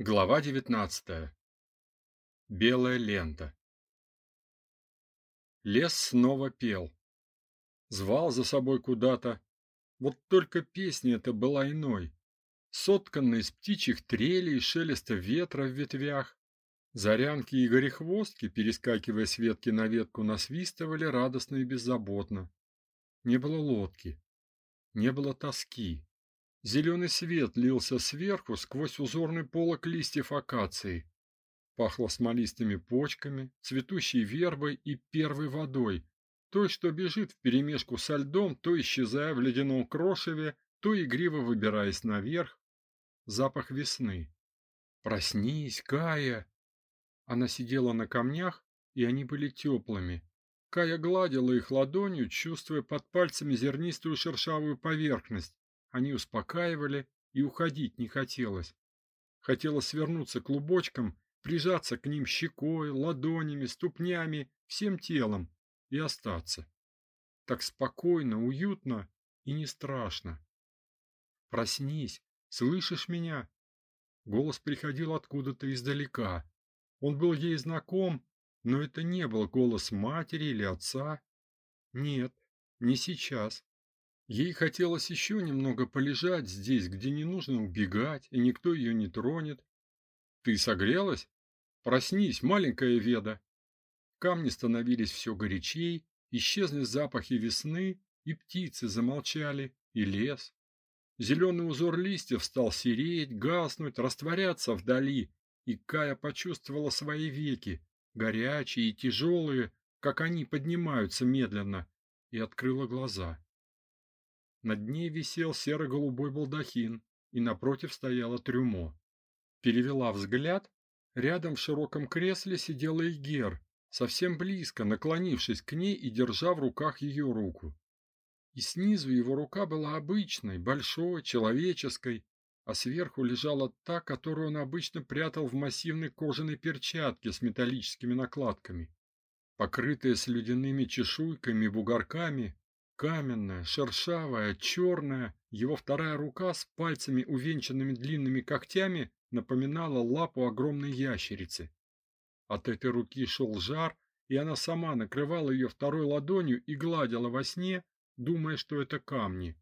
Глава 19. Белая лента. Лес снова пел. Звал за собой куда-то. Вот только песня эта была иной. Сотканная из птичьих трелей и шелеста ветра в ветвях. Зарянки и горехвостки, перескакивая с ветки на ветку, насвистывали радостно и беззаботно. Не было лодки. Не было тоски. Зеленый свет лился сверху сквозь узорный полог листьев акации. Пахло смолистыми почками, цветущей вербой и первой водой, той, что бежит вперемешку со льдом, то исчезая в ледяном крошеве, то игриво выбираясь наверх. Запах весны. Проснись, Кая. Она сидела на камнях, и они были теплыми. Кая гладила их ладонью, чувствуя под пальцами зернистую шершавую поверхность, они успокаивали, и уходить не хотелось. Хотелось свернуться клубочком, прижаться к ним щекой, ладонями, ступнями, всем телом и остаться. Так спокойно, уютно и не страшно. Проснись, слышишь меня? Голос приходил откуда-то издалека. Он был ей знаком, но это не был голос матери или отца. Нет, не сейчас. Ей хотелось еще немного полежать здесь, где не нужно убегать, и никто ее не тронет. Ты согрелась? Проснись, маленькая Веда. Камни становились все горячей, исчезли запахи весны, и птицы замолчали, и лес. Зеленый узор листьев стал сереть, гаснуть, растворяться вдали, и Кая почувствовала свои веки, горячие и тяжелые, как они поднимаются медленно, и открыла глаза. Над ней висел серо-голубой балдахин, и напротив стояло трюмо. Перевела взгляд, рядом в широком кресле сидела Игер, совсем близко, наклонившись к ней и держа в руках ее руку. И снизу его рука была обычной, большой, человеческой, а сверху лежала та, которую он обычно прятал в массивной кожаной перчатке с металлическими накладками. Покрытая слюдяными чешуйками и бугорками, Каменная, шершавая, черная, его вторая рука с пальцами, увенчанными длинными когтями, напоминала лапу огромной ящерицы. От этой руки шел жар, и она сама накрывала ее второй ладонью и гладила во сне, думая, что это камни.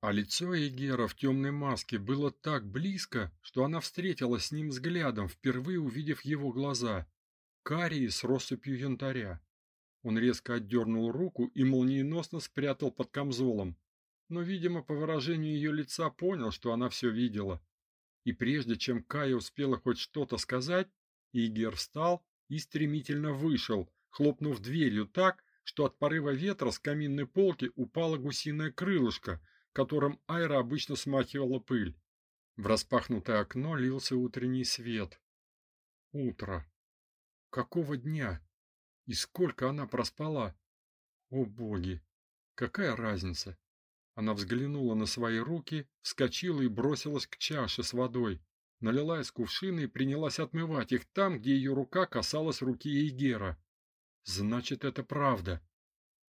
А лицо Егера в темной маске было так близко, что она встретилась с ним взглядом, впервые увидев его глаза, карие с россыпью янтаря. Он резко отдернул руку и молниеносно спрятал под камзолом, но, видимо, по выражению ее лица понял, что она все видела. И прежде чем Кая успела хоть что-то сказать, Игер встал и стремительно вышел, хлопнув дверью так, что от порыва ветра с каминной полки упало гусиное крылышко, которым Айра обычно смахивала пыль. В распахнутое окно лился утренний свет. Утро. Какого дня? И сколько она проспала? О боги! Какая разница? Она взглянула на свои руки, вскочила и бросилась к чаше с водой. Налила из кувшина и принялась отмывать их там, где ее рука касалась руки Егера. Значит, это правда.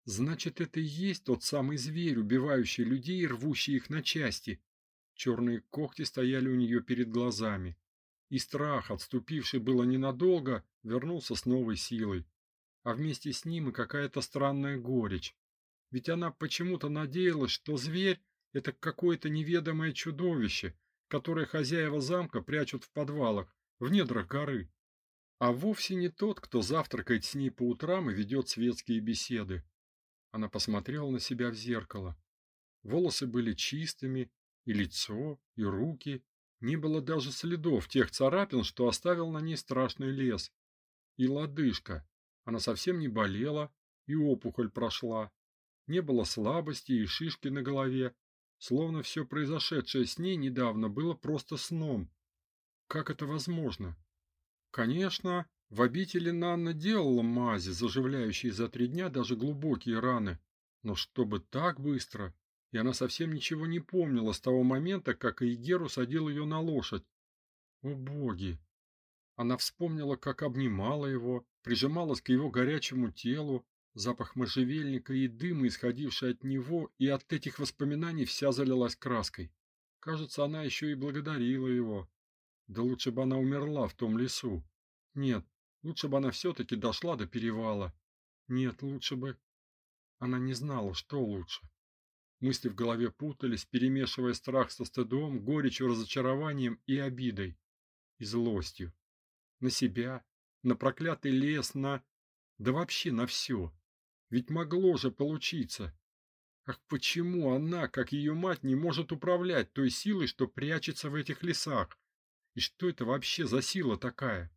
Значит, это и есть тот самый зверь, убивающий людей и рвущий их на части. Черные когти стояли у нее перед глазами. И страх, отступивший было ненадолго, вернулся с новой силой а вместе с ним и какая-то странная горечь. Ведь она почему-то надеялась, что зверь это какое-то неведомое чудовище, которое хозяева замка прячут в подвалах, в недрах горы. А вовсе не тот, кто завтракает с ней по утрам и ведет светские беседы. Она посмотрела на себя в зеркало. Волосы были чистыми, и лицо, и руки, не было даже следов тех царапин, что оставил на ней страшный лес. И лодыжка, она совсем не болела, и опухоль прошла. Не было слабости и шишки на голове, словно все произошедшее с ней недавно было просто сном. Как это возможно? Конечно, в обители Нанна делала мази, заживляющие за три дня даже глубокие раны, но чтобы так быстро, и она совсем ничего не помнила с того момента, как Игеру садил ее на лошадь. О боги! Она вспомнила, как обнимала его, прижималась к его горячему телу, запах можжевельника и дыма, исходивший от него, и от этих воспоминаний вся залилась краской. Кажется, она еще и благодарила его. Да лучше бы она умерла в том лесу. Нет, лучше бы она все-таки дошла до перевала. Нет, лучше бы... Она не знала, что лучше. Мысли в голове путались, перемешивая страх со стыдом, горечью, разочарованием и обидой. И злостью. На себя, на проклятый лес, на... Да вообще на все. Ведь могло же получиться. Ах, почему она, как ее мать, не может управлять той силой, что прячется в этих лесах? И что это вообще за сила такая?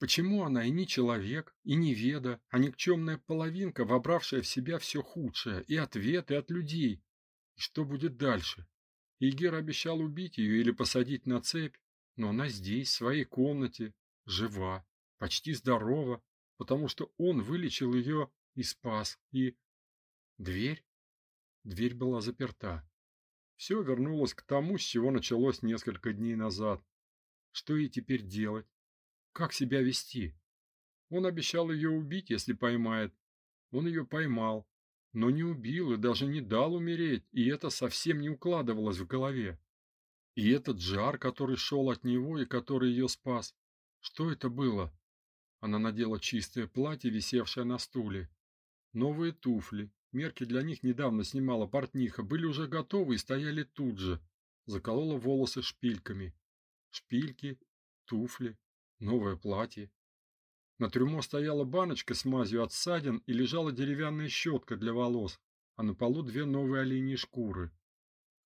Почему она и не человек, и не веда, а никчемная половинка, вобравшая в себя все худшее, и от вет, и от людей? И что будет дальше? Игер обещал убить ее или посадить на цепь, но она здесь, в своей комнате, жива, почти здорова, потому что он вылечил ее и спас, и... Дверь? Дверь была заперта. Все вернулось к тому, с чего началось несколько дней назад. Что ей теперь делать? Как себя вести? Он обещал ее убить, если поймает. Он ее поймал, но не убил и даже не дал умереть, и это совсем не укладывалось в голове. И этот жар, который шел от него и который ее спас. Что это было? Она надела чистое платье, висевшее на стуле. Новые туфли, мерки для них недавно снимала портниха, были уже готовы и стояли тут же. Заколола волосы шпильками. Шпильки, туфли, новое платье. На трюмо стояла баночка с мазью от ссадин и лежала деревянная щетка для волос, а на полу две новые оленьи шкуры.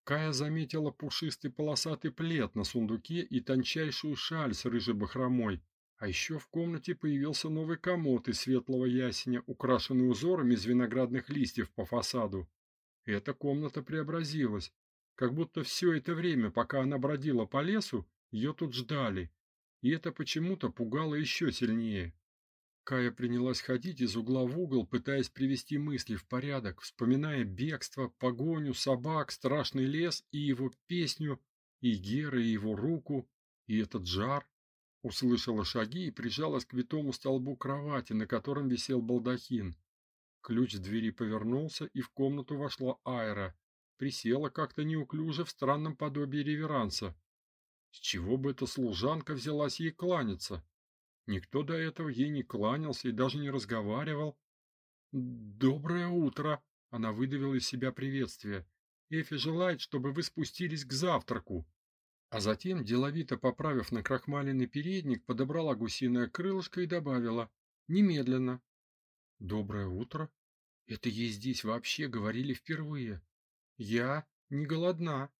Кая заметила пушистый полосатый плед на сундуке и тончайшую шаль с рыжей бахромой. А еще в комнате появился новый комод из светлого ясеня, украшенный узорами из виноградных листьев по фасаду. Эта комната преобразилась, как будто все это время, пока она бродила по лесу, ее тут ждали, и это почему-то пугало еще сильнее. Кая принялась ходить из угла в угол, пытаясь привести мысли в порядок, вспоминая бегство, погоню, собак, страшный лес и его песню, и Гера, и его руку, и этот жар. Услышала шаги и прижалась к витому столбу кровати, на котором висел балдахин. Ключ в двери повернулся, и в комнату вошла Айра. Присела как-то неуклюже в странном подобии реверанса. С чего бы эта служанка взялась ей кланяться? Никто до этого ей не кланялся и даже не разговаривал. Доброе утро, она выдавила из себя приветствие. Эфи желает, чтобы вы спустились к завтраку. А затем, деловито поправив на крахмаленный передник, подобрала гусиное крылышко и добавила: "Немедленно". Доброе утро. Это ей здесь вообще говорили впервые. Я не голодна.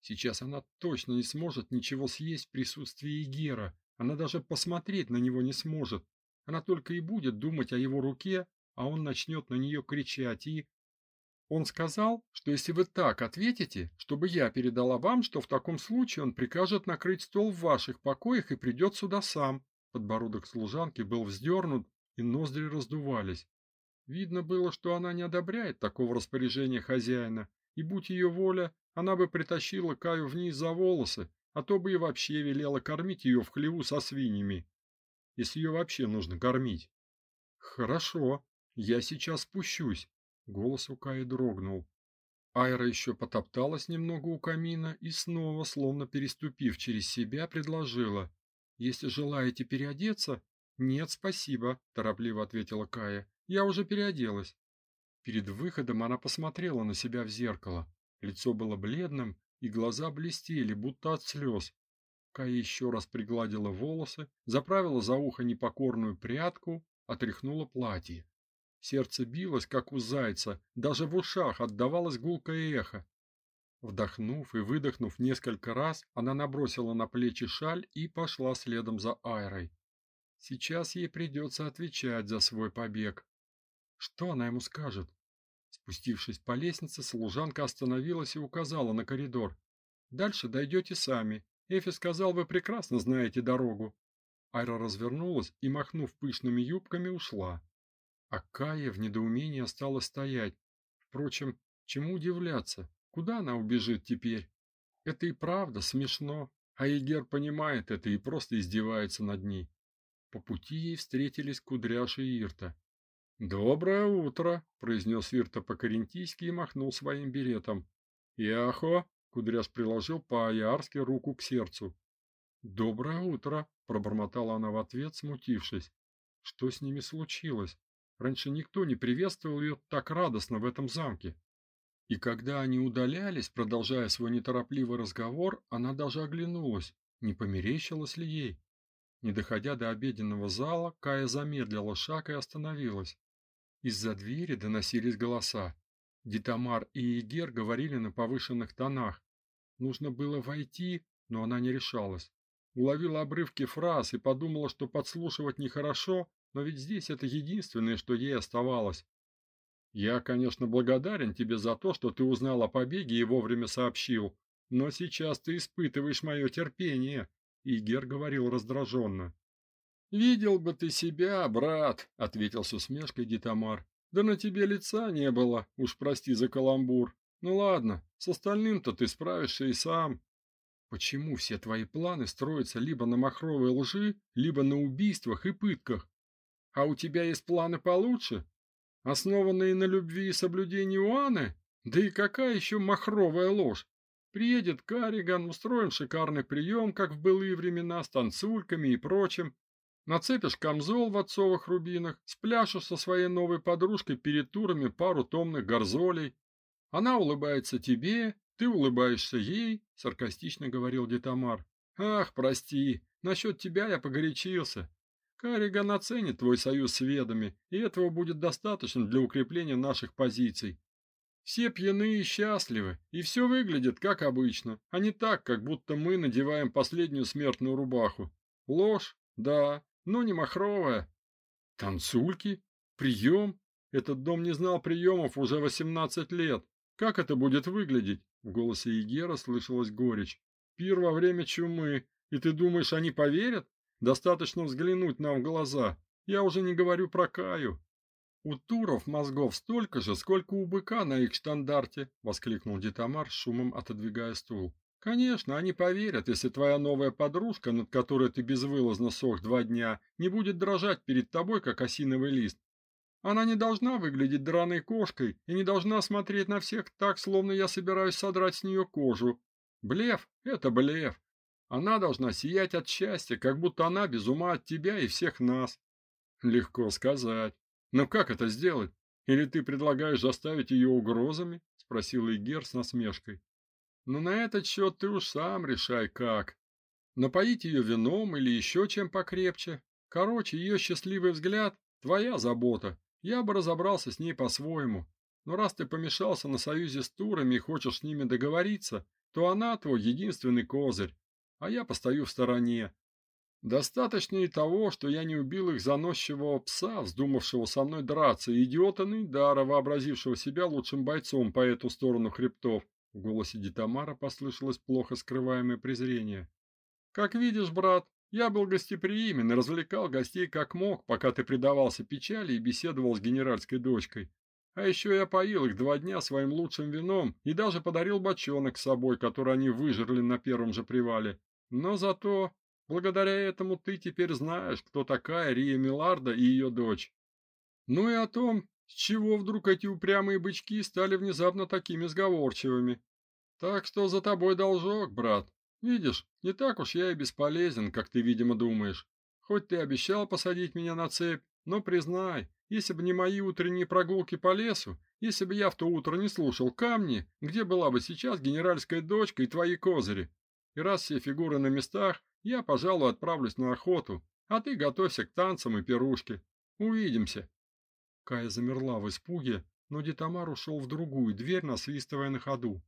Сейчас она точно не сможет ничего съесть в присутствии Гера. Она даже посмотреть на него не сможет. Она только и будет думать о его руке, а он начнет на нее кричать и Он сказал, что если вы так ответите, чтобы я передала вам, что в таком случае он прикажет накрыть стол в ваших покоях и придет сюда сам. Подбородок служанки был вздернут, и ноздри раздувались. Видно было, что она не одобряет такого распоряжения хозяина, и будь ее воля, она бы притащила Каю вниз за волосы, а то бы и вообще велела кормить ее в хлеву со свиньями. Если ее вообще нужно кормить. Хорошо, я сейчас спущусь. Голос у Каи дрогнул. Айра еще потопталась немного у камина и снова, словно переступив через себя, предложила: "Если желаете переодеться?" "Нет, спасибо", торопливо ответила Кая. "Я уже переоделась". Перед выходом она посмотрела на себя в зеркало. Лицо было бледным, и глаза блестели, будто от слез. Кая еще раз пригладила волосы, заправила за ухо непокорную прядку, отряхнула платье. Сердце билось, как у зайца, даже в ушах отдавалось гулкое эхо. Вдохнув и выдохнув несколько раз, она набросила на плечи шаль и пошла следом за Айрой. Сейчас ей придется отвечать за свой побег. Что она ему скажет? Спустившись по лестнице, служанка остановилась и указала на коридор. Дальше дойдете сами. Эфи сказал, вы прекрасно знаете дорогу. Айра развернулась и, махнув пышными юбками, ушла. А Кая в недоумении осталась стоять. Впрочем, чему удивляться? Куда она убежит теперь? Это и правда смешно. А Игер понимает это и просто издевается над ней. По пути ей встретились Кудряш Ирта. «Доброе утро», — произнес Ирта по-карентийски и махнул своим беретом. «Яхо», — Кудряш приложил по-аярски руку к сердцу. Доброе утро, пробормотала она в ответ, смутившись. Что с ними случилось? Раньше никто не приветствовал ее так радостно в этом замке. И когда они удалялись, продолжая свой неторопливый разговор, она даже оглянулась, не померещилось ли ей. Не доходя до обеденного зала, Кая замедлила шаг и остановилась. Из-за двери доносились голоса. Дитамар и Егер говорили на повышенных тонах. Нужно было войти, но она не решалась. Уловила обрывки фраз и подумала, что подслушивать нехорошо, но ведь здесь это единственное, что ей оставалось. Я, конечно, благодарен тебе за то, что ты узнал о побеге и вовремя сообщил, но сейчас ты испытываешь мое терпение, Игер говорил раздраженно. Видел бы ты себя, брат, ответил с усмешкой Дитамар. Да на тебе лица не было, уж прости за каламбур. Ну ладно, с остальным-то ты справишься и сам. Почему все твои планы строятся либо на махровой лжи, либо на убийствах и пытках? А у тебя есть планы получше, основанные на любви и соблюдении Уаны? Да и какая еще махровая ложь? Приедет Кариган, устроим шикарный прием, как в былые времена, с танцульками и прочим. Нацепишь камзол в отцовых рубинах, спляшешь со своей новой подружкой перед турами пару томных горзолей. Она улыбается тебе, ты улыбаешься ей, саркастично говорил Детамар. Ах, прости, насчет тебя я погорячился. Кариган оценит твой союз с ведами, и этого будет достаточно для укрепления наших позиций. Все пьяны и счастливы, и все выглядит как обычно, а не так, как будто мы надеваем последнюю смертную рубаху. Ложь, да, но не махровая. Танцульки? Прием? Этот дом не знал приемов уже 18 лет. Как это будет выглядеть? В голосе Егера слышалась горечь. Пир во время чумы. И ты думаешь, они поверят? Достаточно взглянуть нам в глаза. Я уже не говорю про Каю. У туров мозгов столько же, сколько у быка на их штандарте, воскликнул Детамар, шумом отодвигая стул. Конечно, они поверят, если твоя новая подружка, над которой ты безвылазно сох два дня, не будет дрожать перед тобой, как осиновый лист. Она не должна выглядеть драной кошкой и не должна смотреть на всех так, словно я собираюсь содрать с нее кожу. Блеф это блеф. Она должна сиять от счастья, как будто она без ума от тебя и всех нас. Легко сказать. Но как это сделать? Или ты предлагаешь заставить ее угрозами? спросил Игер с насмешкой. Но на этот счет ты уж сам решай как. Напоить ее вином или еще чем покрепче. Короче, ее счастливый взгляд твоя забота. Я бы разобрался с ней по-своему. Но раз ты помешался на союзе с турами и хочешь с ними договориться, то она твой единственный козырь, а я постою в стороне, Достаточно и того, что я не убил их заносчивого пса, вздумавшего со мной драться, и идиота Нейдара, вообразившего себя лучшим бойцом по эту сторону хребтов. В голосе Дитамара послышалось плохо скрываемое презрение. Как видишь, брат, я был гостеприимен и развлекал гостей как мог, пока ты предавался печали и беседовал с генеральской дочкой. А еще я поил их два дня своим лучшим вином и даже подарил бочонок с собой, который они выжрали на первом же привале. Но зато Благодаря этому ты теперь знаешь, кто такая Рия Миларда и ее дочь. Ну и о том, с чего вдруг эти упрямые бычки стали внезапно такими сговорчивыми. Так что за тобой должок, брат. Видишь, не так уж я и бесполезен, как ты, видимо, думаешь. Хоть ты обещал посадить меня на цепь, но признай, если бы не мои утренние прогулки по лесу, если бы я в то утро не слушал камни, где была бы сейчас генеральская дочка и твои козыри? И раз все фигуры на местах, я, пожалуй, отправлюсь на охоту, а ты готовься к танцам и пирушке. Увидимся. Кая замерла в испуге, но Детамар ушел в другую дверь, насвистывая на ходу.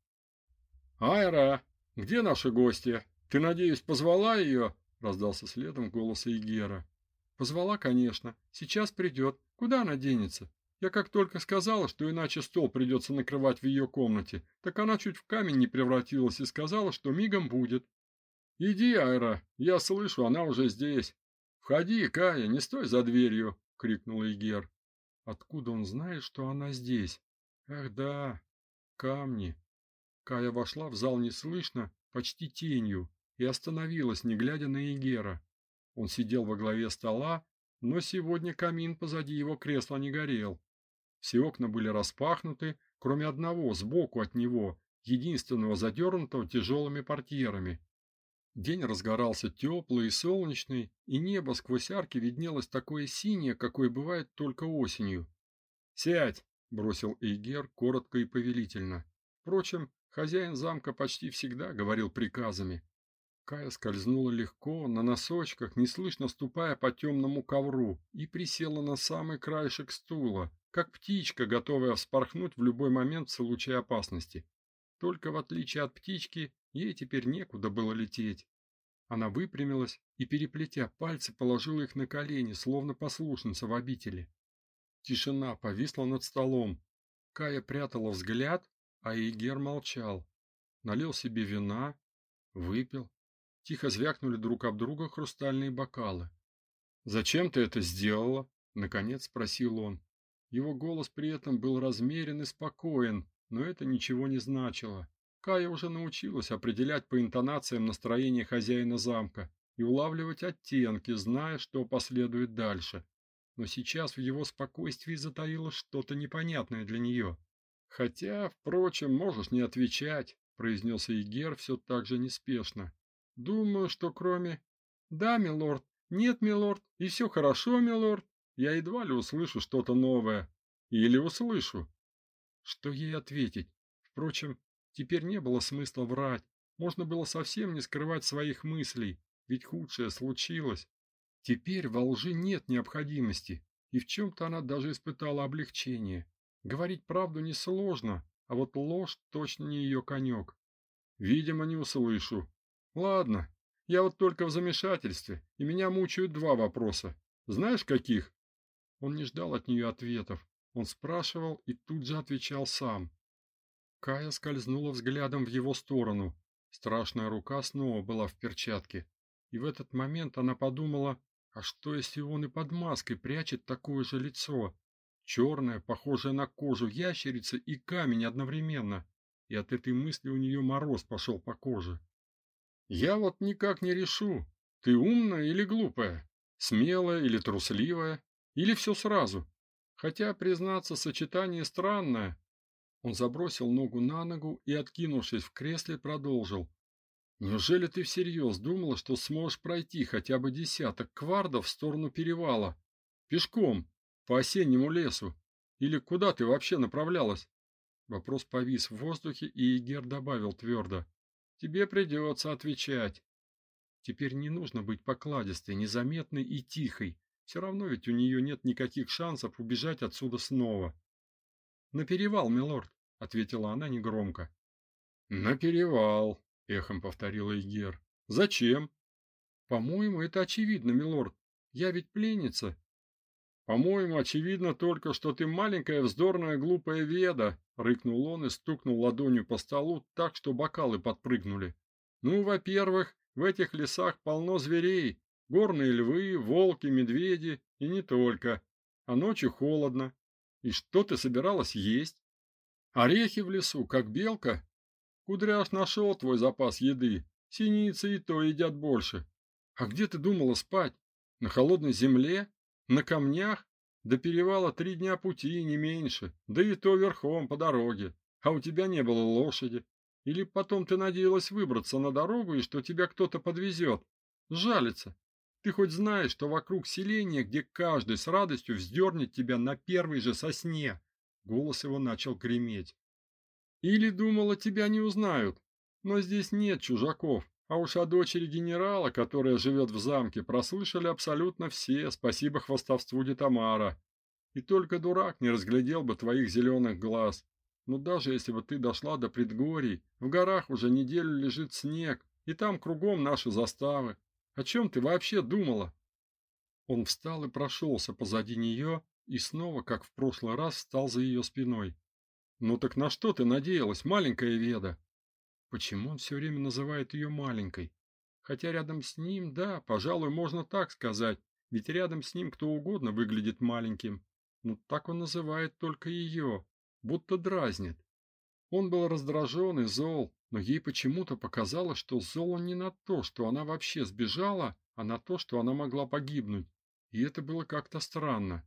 Айра, где наши гости? Ты, надеюсь, позвала ее?» — раздался следом голос Игера. Позвала, конечно. Сейчас придет. Куда она денется? Я как только сказала, что иначе стол придется накрывать в ее комнате, так она чуть в камень не превратилась и сказала, что мигом будет. Иди, Айра, я слышу, она уже здесь. Входи, Кая, не стой за дверью, крикнул Игер. Откуда он знает, что она здесь? Ах да, камни. Кая вошла в зал неслышно, почти тенью, и остановилась, не глядя на Игера. Он сидел во главе стола, но сегодня камин позади его кресла не горел. Все окна были распахнуты, кроме одного сбоку от него, единственного задернутого тяжелыми портьерами. День разгорался теплый и солнечный, и небо сквозь арки виднелось такое синее, какое бывает только осенью. "Сядь", бросил Эйгер коротко и повелительно. Впрочем, хозяин замка почти всегда говорил приказами. Кая скользнула легко, на носочках, неслышно ступая по темному ковру, и присела на самый краешек стула, как птичка, готовая вспорхнуть в любой момент в случае опасности. Только в отличие от птички, ей теперь некуда было лететь. Она выпрямилась и, переплетя пальцы, положила их на колени, словно послушница в обители. Тишина повисла над столом. Кая прятала взгляд, а Игер молчал. Налил себе вина, выпил. Тихо звякнули друг об друга хрустальные бокалы. "Зачем ты это сделала?" наконец спросил он. Его голос при этом был размерен и спокоен, но это ничего не значило. Кая уже научилась определять по интонациям настроение хозяина замка и улавливать оттенки, зная, что последует дальше. Но сейчас в его спокойствии затаилось что-то непонятное для нее. Хотя, впрочем, можешь не отвечать, произнес Игер все так же неспешно. Думаю, что кроме Да, милорд. Нет, милорд. И все хорошо, милорд. Я едва ли услышу что-то новое. Или услышу. Что ей ответить? Впрочем, Теперь не было смысла врать. Можно было совсем не скрывать своих мыслей, ведь худшее случилось. Теперь во лжи нет необходимости, и в чем то она даже испытала облегчение. Говорить правду несложно, а вот ложь точно не ее конек. Видимо, не услышу. Ладно. Я вот только в замешательстве, и меня мучают два вопроса. Знаешь, каких? Он не ждал от нее ответов. Он спрашивал и тут же отвечал сам. Кая скользнула взглядом в его сторону. Страшная рука снова была в перчатке. И в этот момент она подумала, а что если он и под маской прячет такое же лицо? Черное, похожее на кожу ящерицы и камень одновременно. И от этой мысли у нее мороз пошел по коже. Я вот никак не решу, ты умная или глупая, смелая или трусливая, или все сразу. Хотя, признаться, сочетание странное, он забросил ногу на ногу и, откинувшись в кресле, продолжил: "Неужели ты всерьез думала, что сможешь пройти хотя бы десяток квардов в сторону перевала пешком по осеннему лесу? Или куда ты вообще направлялась?" Вопрос повис в воздухе, и Игер добавил твердо: "Тебе придется отвечать. Теперь не нужно быть покладистой, незаметной и тихой. Все равно ведь у нее нет никаких шансов убежать отсюда снова. На перевал, милорд, ответила она негромко. На перевал, эхом повторил Игер. Зачем? По-моему, это очевидно, милорд. Я ведь пленница. По-моему, очевидно только, что ты маленькая вздорная глупая веда, рыкнул он и стукнул ладонью по столу так, что бокалы подпрыгнули. Ну, во-первых, в этих лесах полно зверей: горные львы, волки, медведи и не только. А ночью холодно. И что ты собиралась есть? Орехи в лесу, как белка? Кудряш нашел твой запас еды. Синицы и то едят больше. А где ты думала спать? На холодной земле? На камнях? До перевала три дня пути, не меньше. Да и то верхом по дороге. А у тебя не было лошади. Или потом ты надеялась выбраться на дорогу и что тебя кто-то подвезет? Жалится. Ты хоть знаешь, что вокруг селения, где каждый с радостью вздернет тебя на первой же сосне? Голос его начал греметь. Или думала, тебя не узнают. Но здесь нет чужаков. А уж о дочери генерала, которая живет в замке, прослышали абсолютно все, спасибо хвастовству Детамара. И только дурак не разглядел бы твоих зеленых глаз. Но даже если бы ты дошла до предгорий, в горах уже неделю лежит снег, и там кругом наши заставы. О чем ты вообще думала? Он встал и прошелся позади нее и снова, как в прошлый раз, встал за ее спиной. Ну так на что ты надеялась, маленькая Веда? Почему он все время называет ее маленькой? Хотя рядом с ним, да, пожалуй, можно так сказать, ведь рядом с ним кто угодно выглядит маленьким. Но так он называет только ее, будто дразнит. Он был раздражен и зол, но ей почему-то показалось, что зол не на то, что она вообще сбежала, а на то, что она могла погибнуть. И это было как-то странно.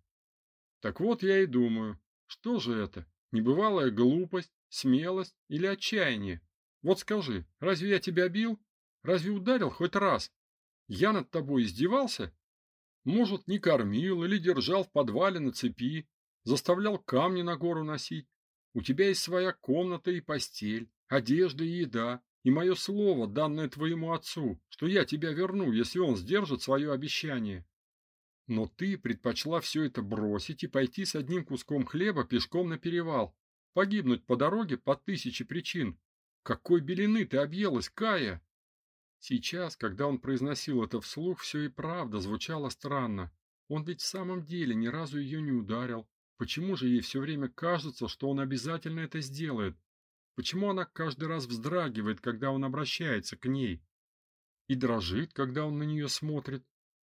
Так вот я и думаю, что же это? Небывалая глупость, смелость или отчаяние? Вот скажи, разве я тебя бил? Разве ударил хоть раз? Я над тобой издевался? Может, не кормил или держал в подвале на цепи, заставлял камни на гору носить. У тебя есть своя комната и постель, одежда и еда, и мое слово, данное твоему отцу, что я тебя верну, если он сдержит свое обещание. Но ты предпочла все это бросить и пойти с одним куском хлеба пешком на перевал, погибнуть по дороге по тысяче причин. Какой белины ты объелась, Кая? Сейчас, когда он произносил это вслух, все и правда звучало странно. Он ведь в самом деле ни разу ее не ударил. Почему же ей все время кажется, что он обязательно это сделает? Почему она каждый раз вздрагивает, когда он обращается к ней? И дрожит, когда он на нее смотрит?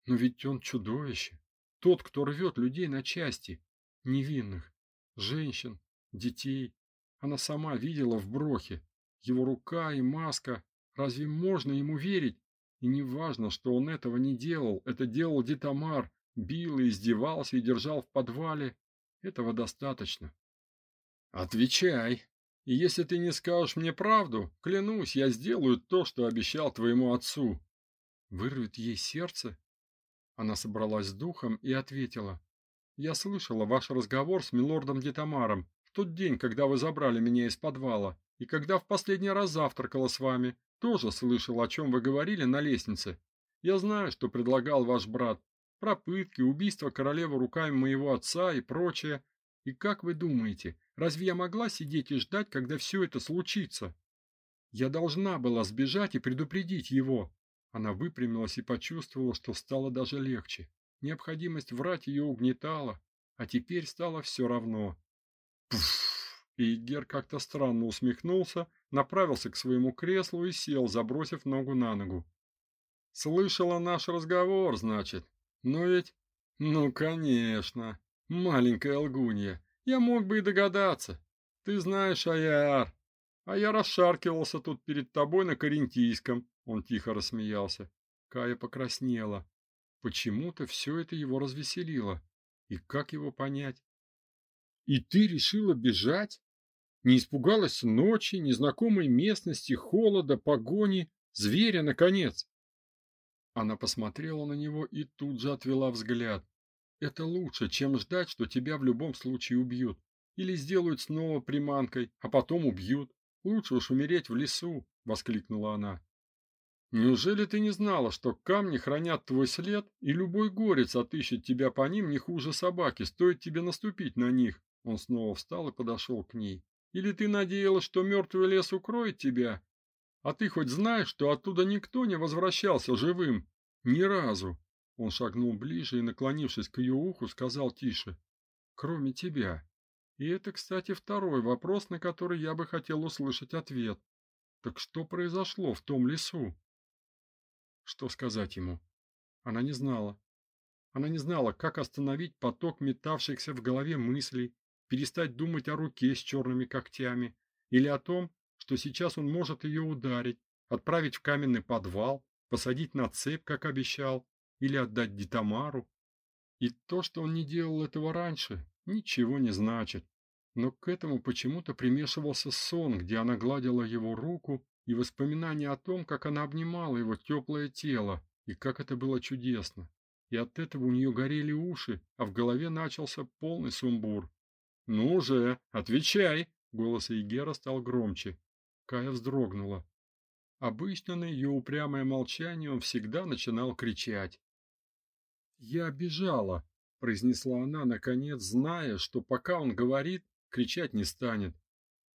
Но ведь он чудовище. Тот, кто рвет людей на части. Невинных. Женщин. Детей. Она сама видела в брохе. Его рука и маска. Разве можно ему верить? И не важно, что он этого не делал. Это делал Дитамар. Бил и издевался и держал в подвале. Этого достаточно. Отвечай. И если ты не скажешь мне правду, клянусь, я сделаю то, что обещал твоему отцу. Вырвет ей сердце? Она собралась с духом и ответила: Я слышала ваш разговор с милордом Детамаром в тот день, когда вы забрали меня из подвала, и когда в последний раз завтракала с вами. Тоже слышал, о чем вы говорили на лестнице. Я знаю, что предлагал ваш брат. Про пытки, убийство королевы руками моего отца и прочее. И как вы думаете, разве я могла сидеть и ждать, когда все это случится? Я должна была сбежать и предупредить его. Она выпрямилась и почувствовала, что стало даже легче. Необходимость врать ее угнетала, а теперь стало все равно. Пф! И Гер как-то странно усмехнулся, направился к своему креслу и сел, забросив ногу на ногу. Слышала наш разговор, значит. Но ведь Ну, конечно. Маленькая лгунья. Я мог бы и догадаться. Ты знаешь, Аяр, а я расшаркивался тут перед тобой на карентийском. Он тихо рассмеялся. Кая покраснела. Почему-то все это его развеселило. И как его понять? И ты решила бежать? Не испугалась ночи, незнакомой местности, холода, погони, зверя наконец? Она посмотрела на него и тут же отвела взгляд. Это лучше, чем ждать, что тебя в любом случае убьют или сделают снова приманкой, а потом убьют. Лучше уж умереть в лесу, воскликнула она. Неужели ты не знала, что камни хранят твой след, и любой горец отыщет тебя по ним не хуже собаки, стоит тебе наступить на них? Он снова встал и подошел к ней. Или ты надеялась, что мертвый лес укроет тебя? А ты хоть знаешь, что оттуда никто не возвращался живым? Ни разу. Он шагнул ближе и, наклонившись к ее уху, сказал тише: "Кроме тебя". И это, кстати, второй вопрос, на который я бы хотел услышать ответ. Так что произошло в том лесу? Что сказать ему? Она не знала. Она не знала, как остановить поток метавшихся в голове мыслей, перестать думать о руке с черными когтями или о том, что сейчас он может ее ударить, отправить в каменный подвал, посадить на цепь, как обещал, или отдать Дитамару. И то, что он не делал этого раньше, ничего не значит. Но к этому почему-то примешивался сон, где она гладила его руку, и воспоминания о том, как она обнимала его теплое тело, и как это было чудесно. И от этого у нее горели уши, а в голове начался полный сумбур. Ну же, отвечай, голос Игера стал громче. Кая вздрогнула. Обычно на ее упрямое молчание он всегда начинал кричать. Я бежала, произнесла она наконец, зная, что пока он говорит, кричать не станет.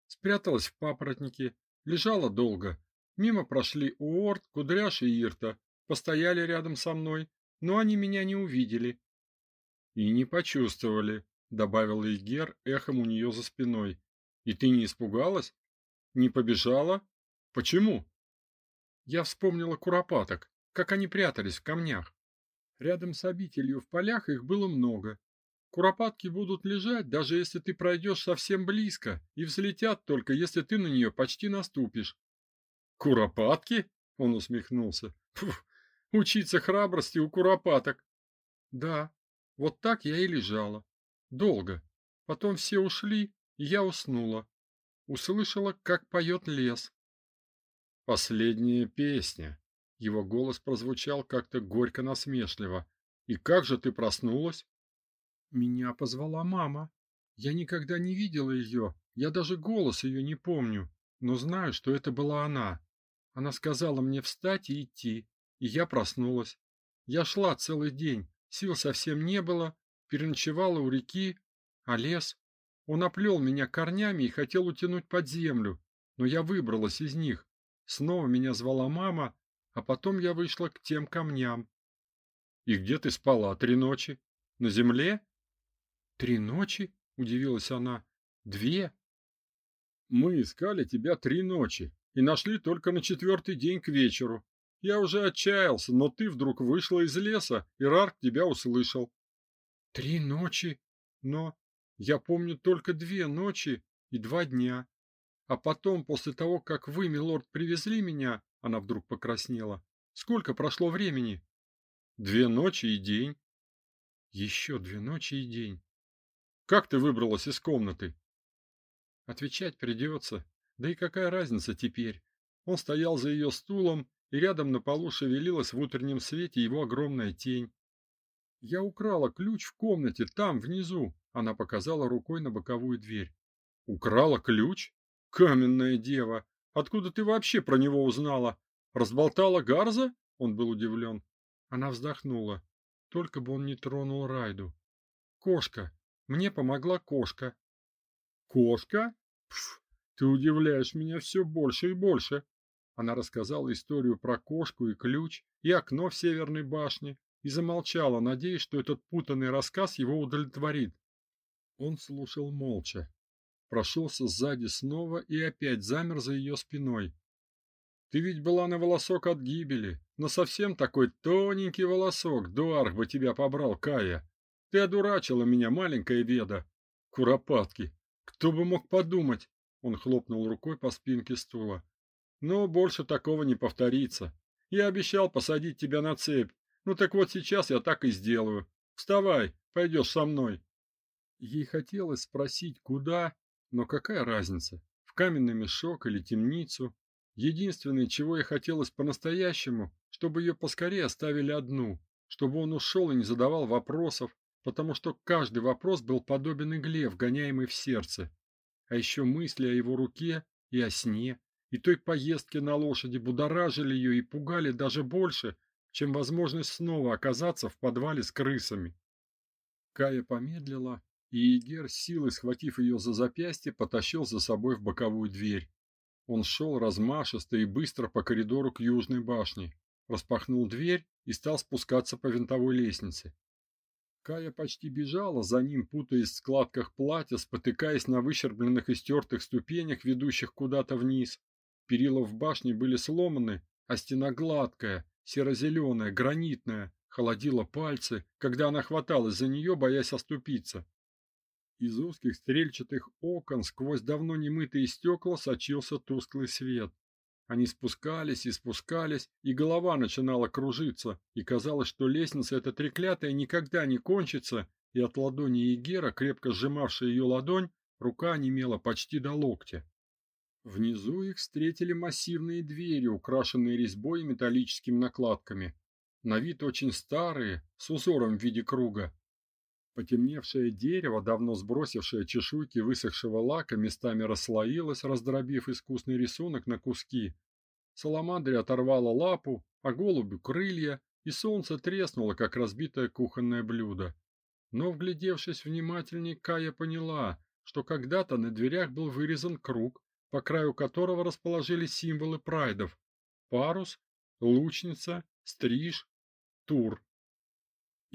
Спряталась в папоротнике, лежала долго. Мимо прошли Уорд, Кудряш и Ирта, постояли рядом со мной, но они меня не увидели и не почувствовали добавил Игер эхом у нее за спиной. И ты не испугалась? Не побежала? Почему? Я вспомнила куропаток, как они прятались в камнях. Рядом с обителью в полях их было много. Куропатки будут лежать, даже если ты пройдешь совсем близко, и взлетят только, если ты на нее почти наступишь. Куропатки? Он усмехнулся. Фух, учиться храбрости у куропаток. Да, вот так я и лежала. Долго. Потом все ушли, и я уснула. Услышала, как поет лес. Последняя песня, Его голос прозвучал как-то горько насмешливо. И как же ты проснулась? Меня позвала мама. Я никогда не видела ее, я даже голос ее не помню, но знаю, что это была она. Она сказала мне встать и идти, и я проснулась. Я шла целый день, сил совсем не было, переночевала у реки, а лес... Он оплел меня корнями и хотел утянуть под землю, но я выбралась из них. Снова меня звала мама, а потом я вышла к тем камням. И где ты спала три ночи? На земле? Три ночи? удивилась она. Две? Мы искали тебя три ночи и нашли только на четвертый день к вечеру. Я уже отчаялся, но ты вдруг вышла из леса, и Рарк тебя услышал. Три ночи? Но я помню только две ночи и два дня. А потом, после того, как вы, милорд, привезли меня, она вдруг покраснела. Сколько прошло времени? Две ночи и день. Еще две ночи и день. Как ты выбралась из комнаты? Отвечать придется. Да и какая разница теперь? Он стоял за ее стулом, и рядом на полу шевелилась в утреннем свете его огромная тень. Я украла ключ в комнате там внизу, она показала рукой на боковую дверь. Украла ключ? Каменная дева. Откуда ты вообще про него узнала? Разболтала Гарза? Он был удивлен. Она вздохнула. Только бы он не тронул Райду. Кошка. Мне помогла кошка. Кошка? Пф, ты удивляешь меня все больше и больше. Она рассказала историю про кошку и ключ, и окно в северной башне, и замолчала, надеясь, что этот путанный рассказ его удовлетворит. Он слушал молча. Прошелся сзади снова и опять замер за ее спиной. Ты ведь была на волосок от гибели, но совсем такой тоненький волосок, Дуарх бы тебя побрал, Кая. Ты одурачила меня, маленькая Веда. Куропатки. Кто бы мог подумать? Он хлопнул рукой по спинке стула. Но больше такого не повторится. Я обещал посадить тебя на цепь. Ну так вот сейчас я так и сделаю. Вставай, пойдешь со мной. Ей хотелось спросить, куда, но какая разница, в каменный мешок или темницу. Единственное, чего ей хотелось по-настоящему, чтобы ее поскорее оставили одну, чтобы он ушел и не задавал вопросов, потому что каждый вопрос был подобен игле, вгоняемой в сердце. А еще мысли о его руке и о сне, и той поездке на лошади будоражили ее и пугали даже больше, чем возможность снова оказаться в подвале с крысами. Кая помедлила, и Игер, силой схватив ее за запястье, потащил за собой в боковую дверь. Он шел размашисто и быстро по коридору к южной башне, распахнул дверь и стал спускаться по винтовой лестнице. Кая почти бежала за ним, путаясь в складках платья, спотыкаясь на выщербленных и стертых ступенях, ведущих куда-то вниз. Перила в башне были сломаны, а стена гладкая, серо-зеленая, гранитная, холодила пальцы, когда она хваталась за нее, боясь оступиться. Из узких стрельчатых окон сквозь давно немытые стекла сочился тусклый свет. Они спускались и спускались, и голова начинала кружиться, и казалось, что лестница эта треклятая никогда не кончится, и от ладони Егера, крепко сжимавшей ее ладонь, рука немела почти до локтя. Внизу их встретили массивные двери, украшенные резьбой и металлическими накладками. На вид очень старые, с узором в виде круга, Потемневшее дерево, давно сбросившее чешуйки высохшего лака, местами расслоилось, раздробив искусный рисунок на куски. Саламандре оторвала лапу, а голубю крылья, и солнце треснуло, как разбитое кухонное блюдо. Но, вглядевшись внимательней, Кая поняла, что когда-то на дверях был вырезан круг, по краю которого расположились символы прайдов: парус, лучница, стриж, тур.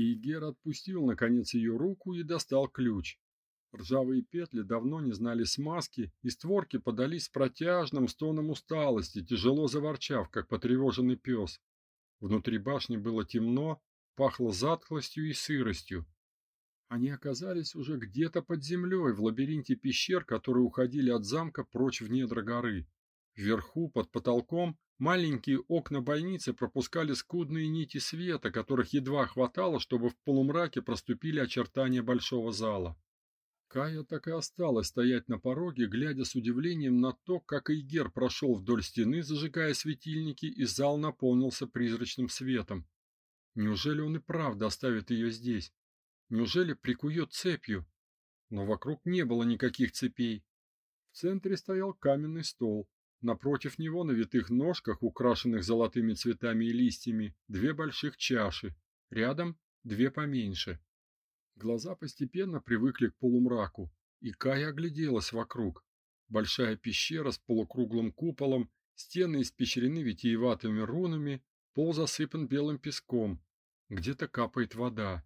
И Гер отпустил наконец ее руку и достал ключ. Ржавые петли давно не знали смазки, и створки подались с протяжным стоном усталости, тяжело заворчав, как потревоженный пес. Внутри башни было темно, пахло затхлостью и сыростью. Они оказались уже где-то под землей, в лабиринте пещер, которые уходили от замка прочь в недра горы. Вверху, под потолком, Маленькие окна больницы пропускали скудные нити света, которых едва хватало, чтобы в полумраке проступили очертания большого зала. Кая так и осталась стоять на пороге, глядя с удивлением на то, как Игер прошел вдоль стены, зажигая светильники, и зал наполнился призрачным светом. Неужели он и правда оставит ее здесь? Неужели прикует цепью? Но вокруг не было никаких цепей. В центре стоял каменный стол. Напротив него на витых ножках, украшенных золотыми цветами и листьями, две больших чаши. Рядом две поменьше. Глаза постепенно привыкли к полумраку, и Кая огляделась вокруг. Большая пещера с полукруглым куполом, стены испещрены витиеватыми рунами, пол засыпан белым песком. Где-то капает вода.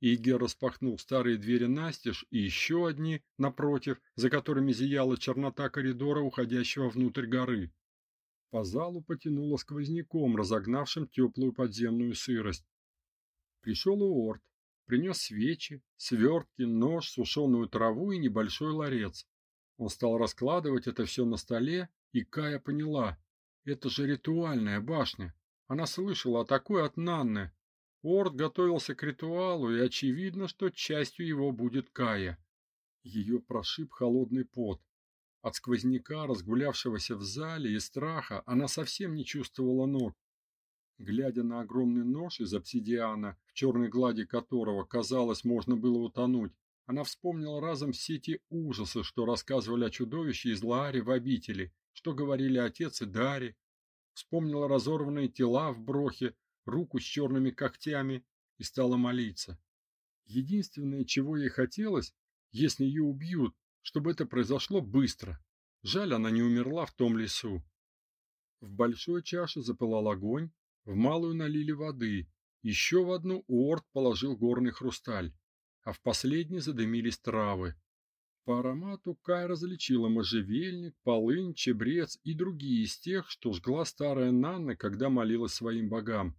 Игер распахнул старые двери настежь и еще одни напротив, за которыми зияла чернота коридора, уходящего внутрь горы. По залу потянуло сквозняком, разогнавшим теплую подземную сырость. Пришел Уорд, принес свечи, свертки, нож, сушеную траву и небольшой ларец. Он стал раскладывать это все на столе, и Кая поняла: это же ритуальная башня. Она слышала о такой от Нанны. Орд готовился к ритуалу, и очевидно, что частью его будет Кая. Ее прошиб холодный пот. От сквозняка, разгулявшегося в зале, и страха она совсем не чувствовала ног. Глядя на огромный нож из обсидиана, в черной глади которого, казалось, можно было утонуть, она вспомнила разом все те ужасы, что рассказывали о чудовище из Лаари в обители, что говорили отец и Дари. Вспомнила разорванные тела в брохе, руку с черными когтями и стала молиться. Единственное, чего ей хотелось, если ее убьют, чтобы это произошло быстро. Жаль, она не умерла в том лесу. В большой чаше запылал огонь, в малую налили воды, еще в одну Уорд положил горный хрусталь, а в последний задымились травы. По аромату Кай различила можжевельник, полынь, чебрец и другие из тех, что жгла старая Нанна, когда молилась своим богам.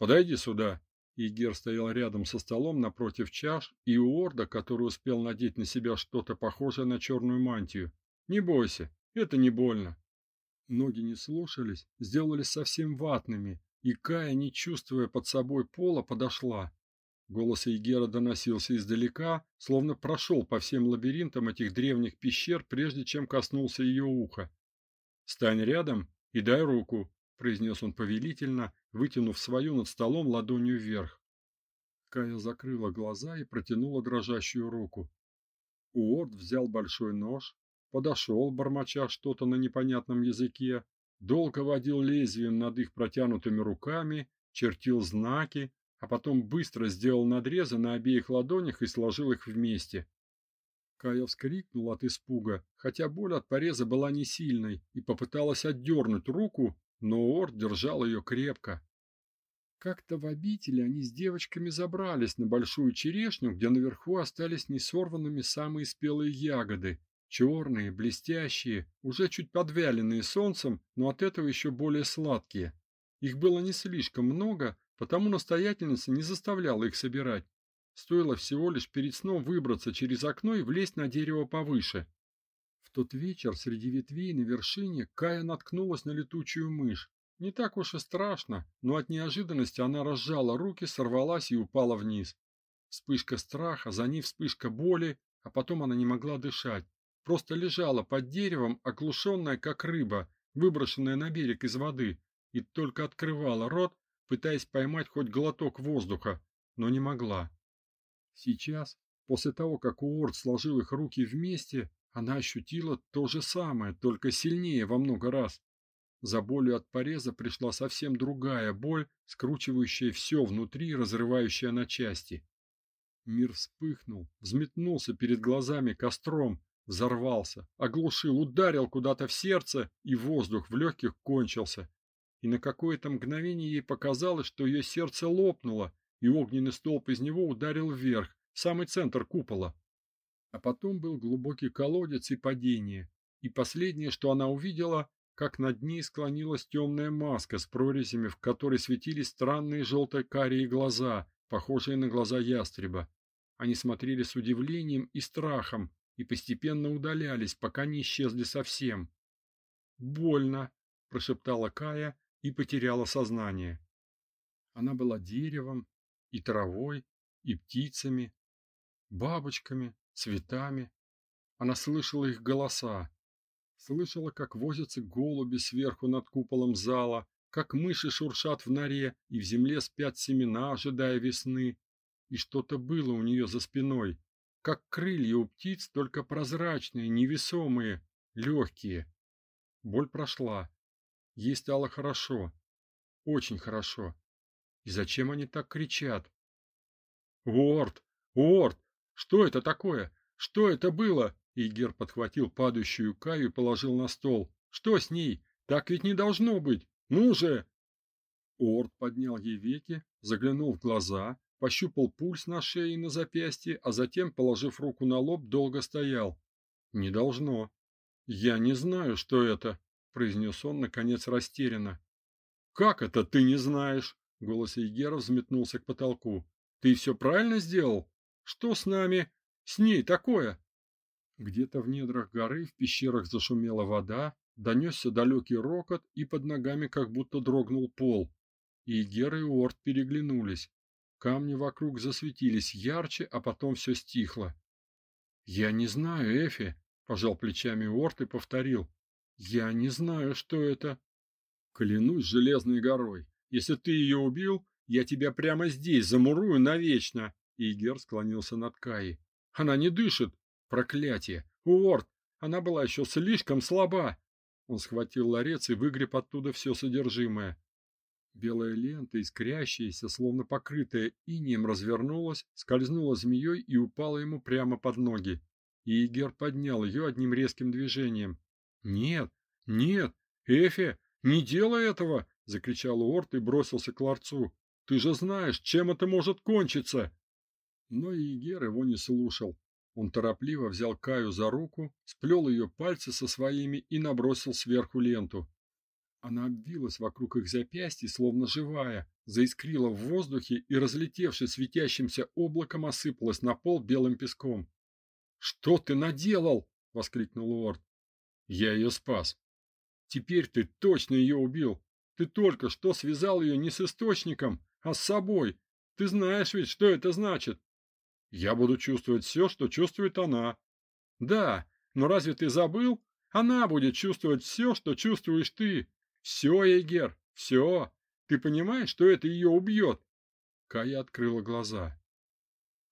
«Подойди сюда!» Игер стоял рядом со столом напротив чаш и Уорда, который успел надеть на себя что-то похожее на черную мантию. «Не бойся, это не больно. Ноги не слушались, сделались совсем ватными, и Кая, не чувствуя под собой пола, подошла. Голос Игера доносился издалека, словно прошел по всем лабиринтам этих древних пещер, прежде чем коснулся ее уха. "Стань рядом и дай руку", произнес он повелительно, вытянув свою над столом ладонью вверх. Кая закрыла глаза и протянула дрожащую руку. Уорд взял большой нож, подошел, бормоча что-то на непонятном языке, долго водил лезвием над их протянутыми руками, чертил знаки, а потом быстро сделал надрезы на обеих ладонях и сложил их вместе. Кая вскрикнула от испуга, хотя боль от пореза была не сильной, и попыталась отдернуть руку, но Орд держал ее крепко. Как-то в обители они с девочками забрались на большую черешню, где наверху остались несорванными самые спелые ягоды, черные, блестящие, уже чуть подвяленные солнцем, но от этого еще более сладкие. Их было не слишком много, потому настоятельница не заставляла их собирать. Стоило всего лишь перед сном выбраться через окно и влезть на дерево повыше. Тот вечер среди ветвей на вершине Кая наткнулась на летучую мышь. Не так уж и страшно, но от неожиданности она разжала руки, сорвалась и упала вниз. Вспышка страха, за ней вспышка боли, а потом она не могла дышать просто лежала под деревом, оглушенная как рыба, выброшенная на берег из воды, и только открывала рот, пытаясь поймать хоть глоток воздуха, но не могла. Сейчас, после того, как Уорд сложил их руки вместе, она ощутила то же самое, только сильнее во много раз. За болью от пореза пришла совсем другая боль, скручивающая все внутри, разрывающая на части. Мир вспыхнул, взметнулся перед глазами костром, взорвался, оглушил, ударил куда-то в сердце, и воздух в легких кончился. И на какое-то мгновение ей показалось, что ее сердце лопнуло, и огненный столб из него ударил вверх, в самый центр купола. А потом был глубокий колодец и падение, и последнее, что она увидела, как над ней склонилась темная маска с прорезями, в которой светились странные желто-карие глаза, похожие на глаза ястреба. Они смотрели с удивлением и страхом, и постепенно удалялись, пока не исчезли совсем. "Больно", прошептала Кая и потеряла сознание. Она была деревом и травой и птицами, бабочками, цветами. Она слышала их голоса, слышала, как возятся голуби сверху над куполом зала, как мыши шуршат в норе, и в земле спят семена, ожидая весны. И что-то было у нее за спиной, как крылья у птиц, только прозрачные, невесомые, легкие. Боль прошла. Ей стало хорошо. Очень хорошо. И зачем они так кричат? Уорд! Уорд! Что это такое? Что это было? Игер подхватил падающую Каю и положил на стол. Что с ней? Так ведь не должно быть. Ну же! Уорд поднял ей веки, заглянул в глаза, пощупал пульс на шее и на запястье, а затем, положив руку на лоб, долго стоял. Не должно. Я не знаю, что это, произнес он наконец растерянно. Как это ты не знаешь? Голос Игера взметнулся к потолку. Ты все правильно сделал? Что с нами? С ней такое? Где-то в недрах горы в пещерах зашумела вода, донесся далекий рокот, и под ногами как будто дрогнул пол. И Гера и Орд переглянулись. Камни вокруг засветились ярче, а потом все стихло. Я не знаю, Эфи, пожал плечами Орд и повторил: "Я не знаю, что это". Клянусь железной горой, если ты ее убил, я тебя прямо здесь замурую навечно. Игер склонился над Каей. Она не дышит. Проклятие. Уорд, она была еще слишком слаба. Он схватил ларец и выгреб оттуда все содержимое. Белая лента, искрящаяся, словно покрытая инеем, развернулась, скользнула змеей и упала ему прямо под ноги. И Игер поднял ее одним резким движением. "Нет, нет, Эфи, не делай этого!" закричал Уорд и бросился к ларцу. "Ты же знаешь, чем это может кончиться!" Но Игер его не слушал. Он торопливо взял Каю за руку, сплел ее пальцы со своими и набросил сверху ленту. Она обвилась вокруг их запястья, словно живая, заискрила в воздухе и, разлетевшись светящимся облаком, осыпалась на пол белым песком. "Что ты наделал?" воскликнул Уорд. "Я ее спас. Теперь ты точно ее убил. Ты только что связал ее не с источником, а с собой. Ты знаешь ведь, что это значит?" "Я буду чувствовать все, что чувствует она." "Да, но разве ты забыл? Она будет чувствовать все, что чувствуешь ты. Все, Егер, все. Ты понимаешь, что это ее убьет?» Кая открыла глаза.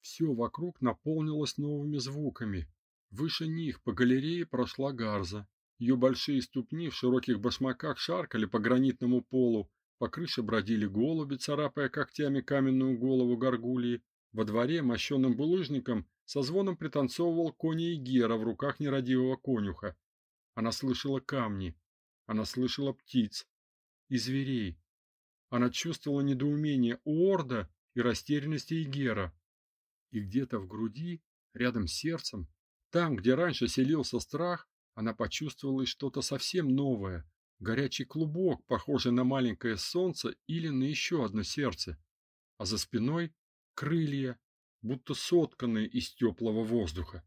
Все вокруг наполнилось новыми звуками. Выше них по галерее прошла Гарза. Ее большие ступни в широких башмаках шаркали по гранитному полу, по крыше бродили голуби, царапая когтями каменную голову горгульи. Во дворе, мощенным булыжником, со звоном пританцовывал конь Гера в руках нерадивого конюха. Она слышала камни, она слышала птиц и зверей. Она чувствовала недоумение Уорда и растерянность Игера. И где-то в груди, рядом с сердцем, там, где раньше селился страх, она почувствовала что-то совсем новое, горячий клубок, похожий на маленькое солнце или на еще одно сердце. А за спиной крылья, будто сотканные из теплого воздуха.